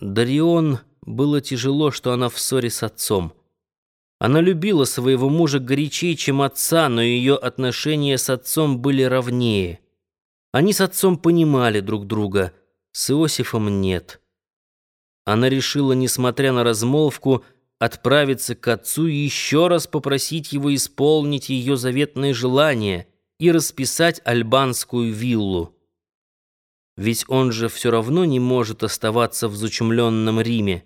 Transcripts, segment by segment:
Дарион было тяжело, что она в ссоре с отцом. Она любила своего мужа горячее, чем отца, но ее отношения с отцом были ровнее. Они с отцом понимали друг друга, с Иосифом нет. Она решила, несмотря на размолвку, отправиться к отцу и еще раз попросить его исполнить ее заветное желание и расписать альбанскую виллу. Ведь он же все равно не может оставаться в зачумленном Риме.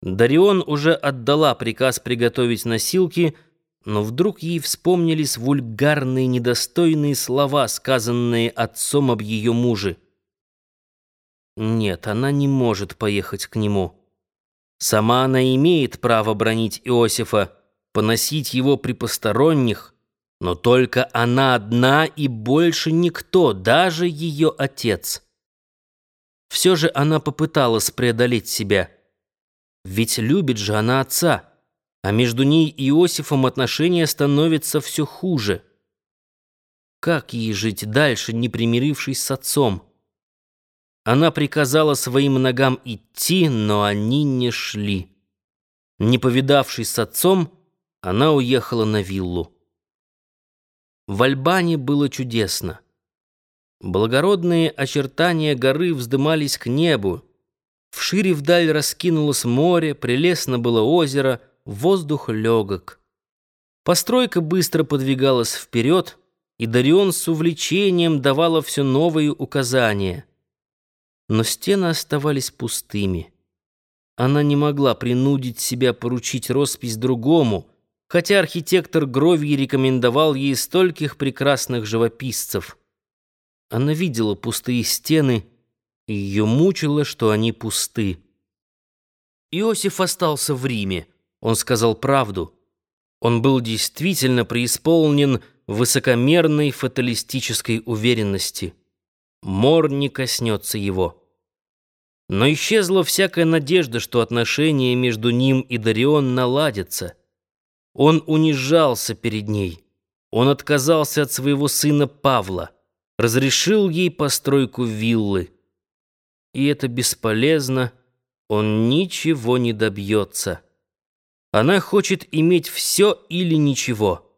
Дарион уже отдала приказ приготовить носилки, но вдруг ей вспомнились вульгарные недостойные слова, сказанные отцом об ее муже. Нет, она не может поехать к нему. Сама она имеет право бронить Иосифа, поносить его при посторонних, но только она одна и больше никто, даже ее отец. Все же она попыталась преодолеть себя. Ведь любит же она отца, а между ней и Иосифом отношения становятся все хуже. Как ей жить дальше, не примирившись с отцом? Она приказала своим ногам идти, но они не шли. Не повидавшись с отцом, она уехала на виллу. В Альбане было чудесно. Благородные очертания горы вздымались к небу. Вшире вдаль раскинулось море, прелестно было озеро, воздух легок. Постройка быстро подвигалась вперед, и Дарион с увлечением давала все новые указания — но стены оставались пустыми. Она не могла принудить себя поручить роспись другому, хотя архитектор Гровий рекомендовал ей стольких прекрасных живописцев. Она видела пустые стены, и ее мучило, что они пусты. Иосиф остался в Риме. Он сказал правду. Он был действительно преисполнен высокомерной фаталистической уверенности. Мор не коснется его. Но исчезла всякая надежда, что отношения между ним и Дарион наладятся. Он унижался перед ней. Он отказался от своего сына Павла, разрешил ей постройку виллы. И это бесполезно, он ничего не добьется. Она хочет иметь все или ничего.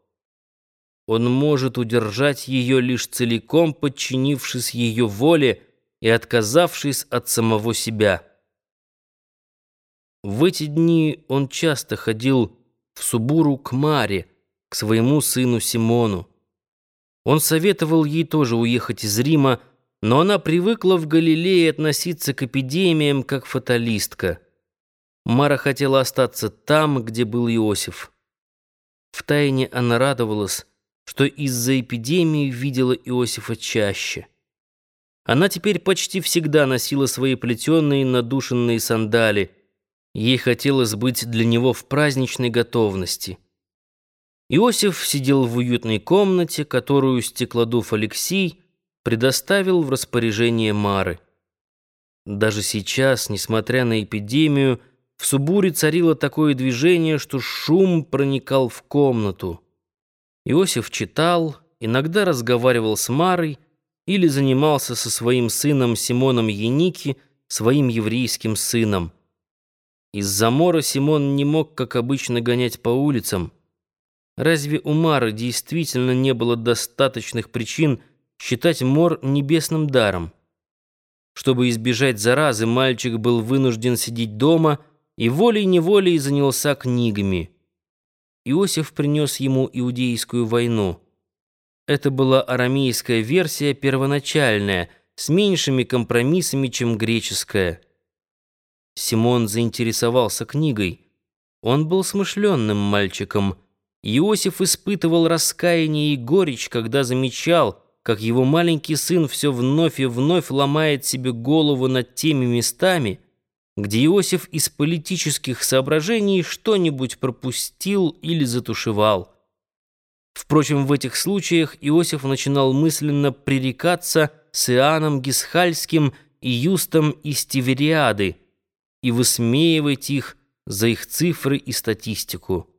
Он может удержать ее, лишь целиком подчинившись ее воле и отказавшись от самого себя. В эти дни он часто ходил в Субуру к Маре, к своему сыну Симону. Он советовал ей тоже уехать из Рима, но она привыкла в Галилее относиться к эпидемиям как фаталистка. Мара хотела остаться там, где был Иосиф. Втайне она радовалась, что из-за эпидемии видела Иосифа чаще. Она теперь почти всегда носила свои плетеные надушенные сандали. Ей хотелось быть для него в праздничной готовности. Иосиф сидел в уютной комнате, которую стеклодув Алексей предоставил в распоряжение Мары. Даже сейчас, несмотря на эпидемию, в Субуре царило такое движение, что шум проникал в комнату. Иосиф читал, иногда разговаривал с Марой или занимался со своим сыном Симоном Яники, своим еврейским сыном. Из-за мора Симон не мог, как обычно, гонять по улицам. Разве у Мары действительно не было достаточных причин считать мор небесным даром? Чтобы избежать заразы, мальчик был вынужден сидеть дома и волей-неволей занялся книгами. Иосиф принес ему иудейскую войну. Это была арамейская версия, первоначальная, с меньшими компромиссами, чем греческая. Симон заинтересовался книгой. Он был смышленным мальчиком. Иосиф испытывал раскаяние и горечь, когда замечал, как его маленький сын все вновь и вновь ломает себе голову над теми местами, где Иосиф из политических соображений что-нибудь пропустил или затушевал. Впрочем, в этих случаях Иосиф начинал мысленно пререкаться с Иоанном Гисхальским и Юстом из Тивериады и высмеивать их за их цифры и статистику.